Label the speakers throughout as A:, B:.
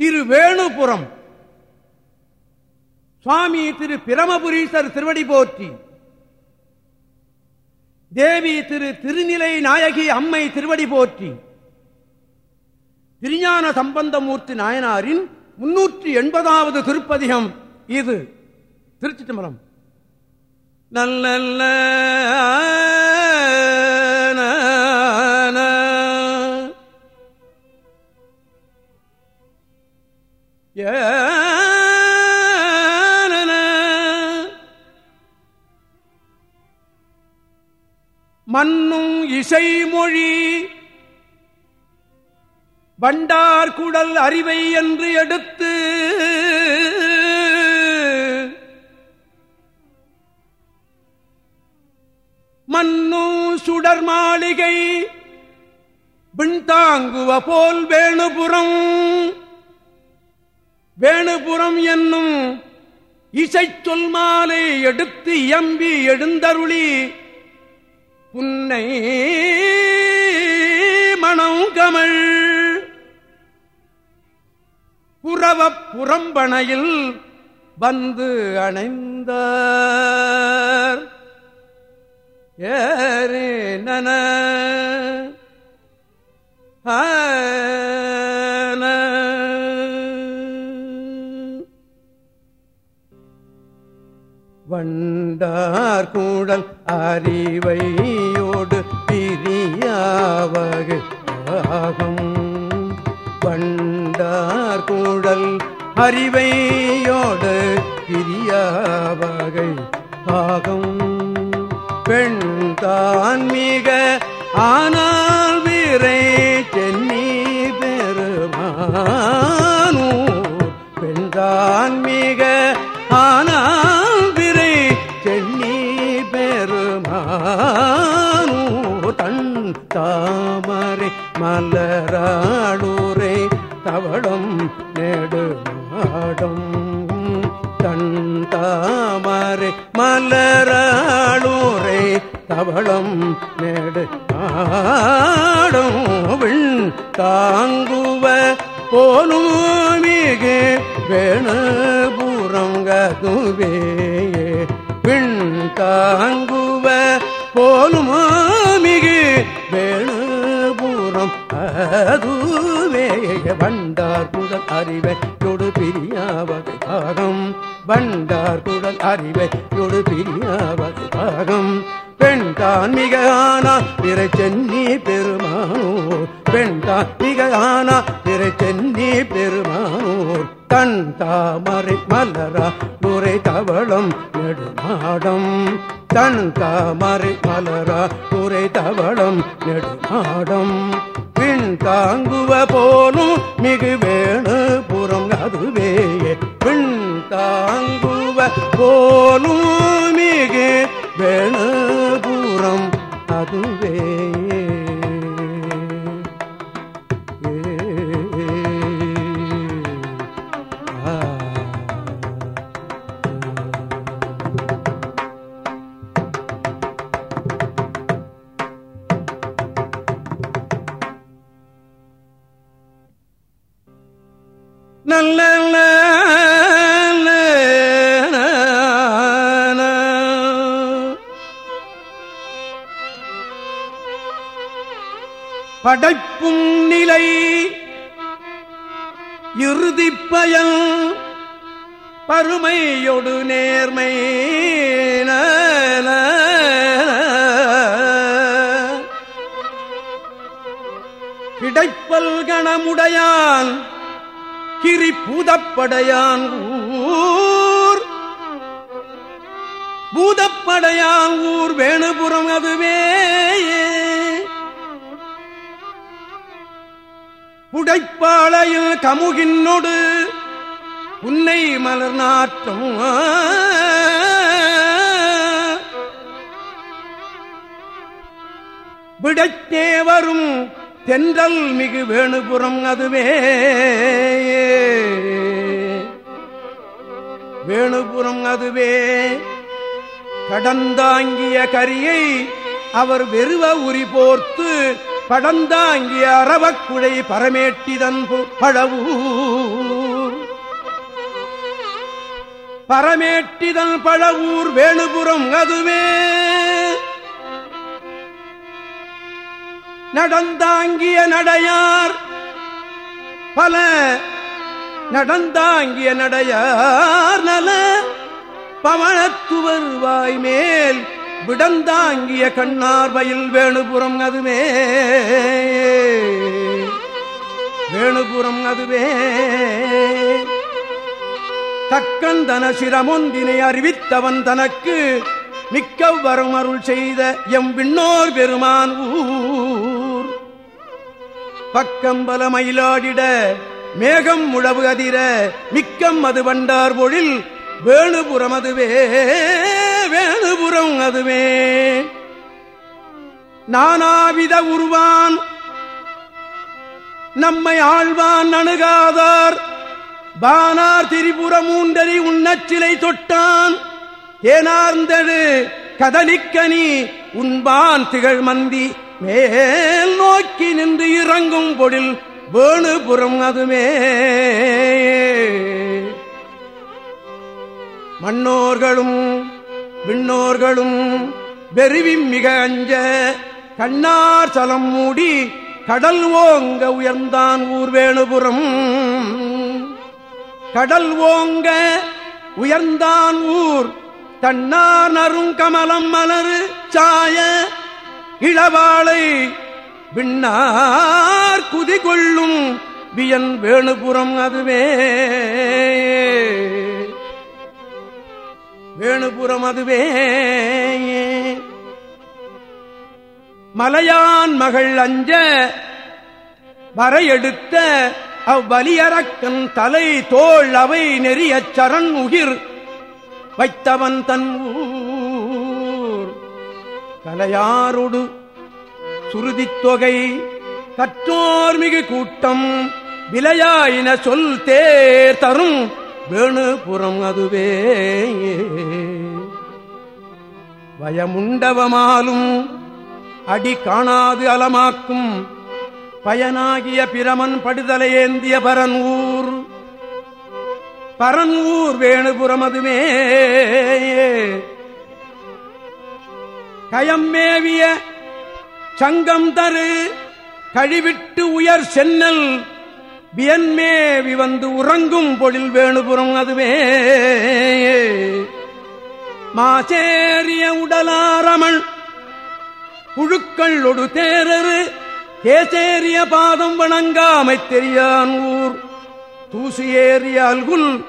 A: திரு வேணுபுரம். சுவாமி திரு பிரமபுரீசர் திருவடி போற்றி. தேவி திரு திருநிலை நாயகி அம்மை திருவடி போற்றி. திருஞான சம்பந்தமூர்த்தி நாயனாரின் முன்னூற்றி எண்பதாவது திருப்பதிகம் இது. திருச்சி தம்பரம் நல்ல இசைமொழி. வண்டார் குடல் அறிவை என்று எடுத்து மன்னூ சுடர் மாளிகை விண்தாங்குவ போல் வேணுபுரம் வேணுபுரம் என்னும் இசை சொல் மாலை எடுத்து எம்பி எழுந்தருளி. புன்னை மணங்கமள் புறவப் புறவ புறம்பனையில் வந்து அணைந்த ஏறே வண்டார் கூடல் அறிவை பிரியாவகு ஆகும். பண்டார் கூடல் அறிவையோடு பிரியாவகை ஆகும். பெண் தான் மிக ஆனால் வீரை சென்னி பெருமா தாமரை மலராளூரை தவளம் நெடு ஆடும் விண் தாங்குவ போலும் மிகு வேணுபுறங்கதுவே பின் தாங்குவ போலும் அறிவை தொடு பிரியாவகை பாகம். பெண் தான் மிக ஆனா பிற சென்னி பெருமானூர். பெண் தான் மிக ஆனா பிற சென்னி பெருமானூர். தன் தாமரை மலரா நுரை தவளம் நெடுமாடம். தன் தாமரை மலரா நுரை தவளம் நெடுமாடம். பின் தாங்குவ போலும் மிகு வேணு புறம் அதுவே பின் தாங்குவ போலும் மிகு வேணு புறம் அதுவே. படைப்பும் நிலை. இறுதிப்பயன் பருமையொடு நேர்மை கிடைப்பல் கணமுடையான் கிரி பூதப்படையான் ஊர். பூதப்படையான் ஊர் வேணுபுறம் அதுவே உடைப்பாளையில் கமுகின்னொடு உன்னை மலர் நாட்டும் விடத்தே வரும் தென்றல் மிகு வேணுபுறம் அதுவே. வேணுபுறம் அதுவே. கடந்தாங்கிய கரியை அவர் வெறுவ உரி போர்த்து படந்தாங்கிய அறவக்குழை பரமேட்டிதன் பழவூர். பரமேட்டிதன் பழவூர் வேணுபுரம் அதுவே நடந்தாங்கிய நடையார் பல நடந்தாங்கிய நடையார் நல பவனத்துவர் மேல் விடந்தாங்கிய கண்ணார் வயல் வேணுபுறம் அதுவே. வேணுபுறம் அதுவே. தக்கந்தன சிரமொந்தினை அறிவித்தவன் தனக்கு மிக்க வரும் அருள் செய்த எம் விண்ணோர் பெருமான் ஊர். பக்கம்பல மயிலாடிட மேகம் முழவு அதிர மிக்கம் அது வண்டார் பொழில் வேணுபுறம் அதுவே. வேணுபுறம் அதுவே. நானாவித உருவான். நம்மை ஆழ்வான் அணுகாதார். பானார் திரிபுர மூன்றறி உன்னச்சிலை தொட்டான். ஏனார்ந்தது கதலிக்கனி உண்பான் திகழ் மந்தி. மேல் நோக்கி நின்று இறங்கும் பொழில் வேணுபுறம் அதுமே மன்னோர்களும் விண்ணோர்களும் வெறுவி மிக அஞ்ச கண்ணார் சலம் மூடி கடல் ஓங்க உயர்ந்தான் ஊர் வேணுபுரம் கடல் ஓங்க உயர்ந்தான் ஊர் தன்னார் நருங்கமலம் மலரு சாய இளவாளை விண்ணார் குதி கொள்ளும் வியன் வேணுபுரம் அதுவே. வேணுபுறம் அதுவே. மலையான் மகள் அஞ்ச வரையெடுத்த அவ்வலியறக்கன் தலை தோல் அவை நெறிய சரண் உகிர் வைத்தவன் தன் ஊர். கலையாரோடு சுருதித் தொகை கற்றோர் மிகு கூட்டம் விலையாயின சொல் தேர் தரும். வேணுபுறம் அதுவே. வயமுண்டவமாலும் அடி காணாது அலமாக்கும் பயனாகிய பிரமன் படுதலையேந்திய பரன்ஊர் பரன்ஊர் வேணுபுறம் அதுமே கயம்மேவிய சங்கம் தரு கழிவிட்டு உயர் சென்னல் வியன்மேவி வந்து உறங்கும் பொழில் வேணுபுறம் அதுவே. மாசேரிய உடலாரமள் புழுக்கள் ஒடு தேரரு தேசேரிய பாதம் வணங்காமை தெரியான் ஊர். தூசியேறிய அல்குல்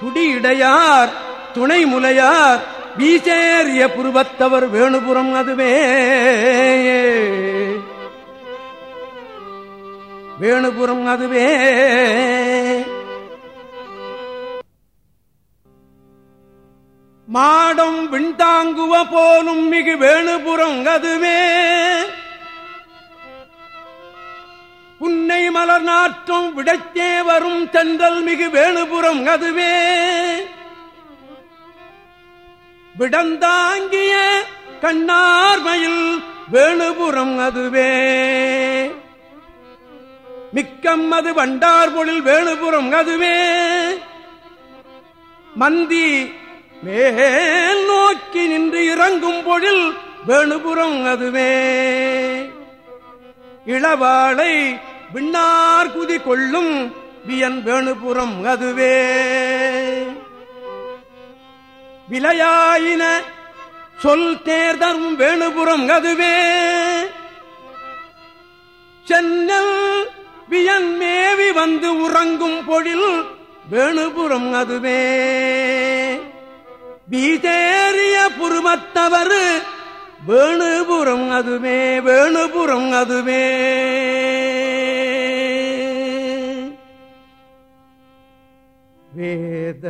A: துடியிடையார் துணை முலையார் வீசேரிய புருவத்தவர் வேணுபுறம் அதுவே. வேணுபுரம் அதுவே. மாடம் விண்தாங்குவ போலும் மிகு வேணுபுரம் அதுவே. புன்னை மலர் நாற்றம் விடத்தே வரும் தென்றல் மிகு வேணுபுரம் அதுவே. விடந்தாங்கிய கண்ணார்மையில் வேணுபுரம் அதுவே. மிக்கம் அது வண்டார் பொழில் வேணுபுறம் அதுவே. மந்தி மேல் நோக்கி நின்று இறங்கும் பொழில் வேணுபுறம் அதுவே. இளவாளை விண்ணார் குதி கொள்ளும் வியன் வேணுபுறம் அதுவே. விளையாயின சொல் தேர்தரும் வேணுபுறம் அதுவே. சென்னல் வியன் மேவி வந்து உறங்கும் பொழில் வேணுபுறம் அதுவே. வீதேறிய புருமத்தவர் வேணுபுறம் அதுவே வேணுபுறம் அதுவே. வேத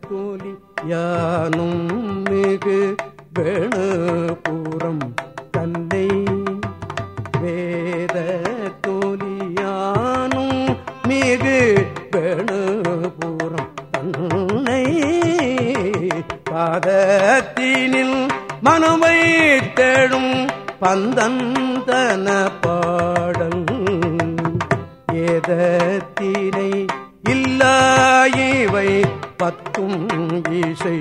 A: தோலி யானும் மிகு வேணு கேதத்தினை இல்லாயவை பத்தும் இசை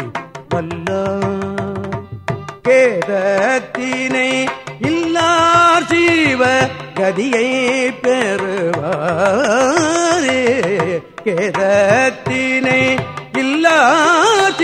A: வல்ல. கேதத்தினை இல்லார் சீவ கதியை பெறுவாரே. கேதத்தினை இல்லார்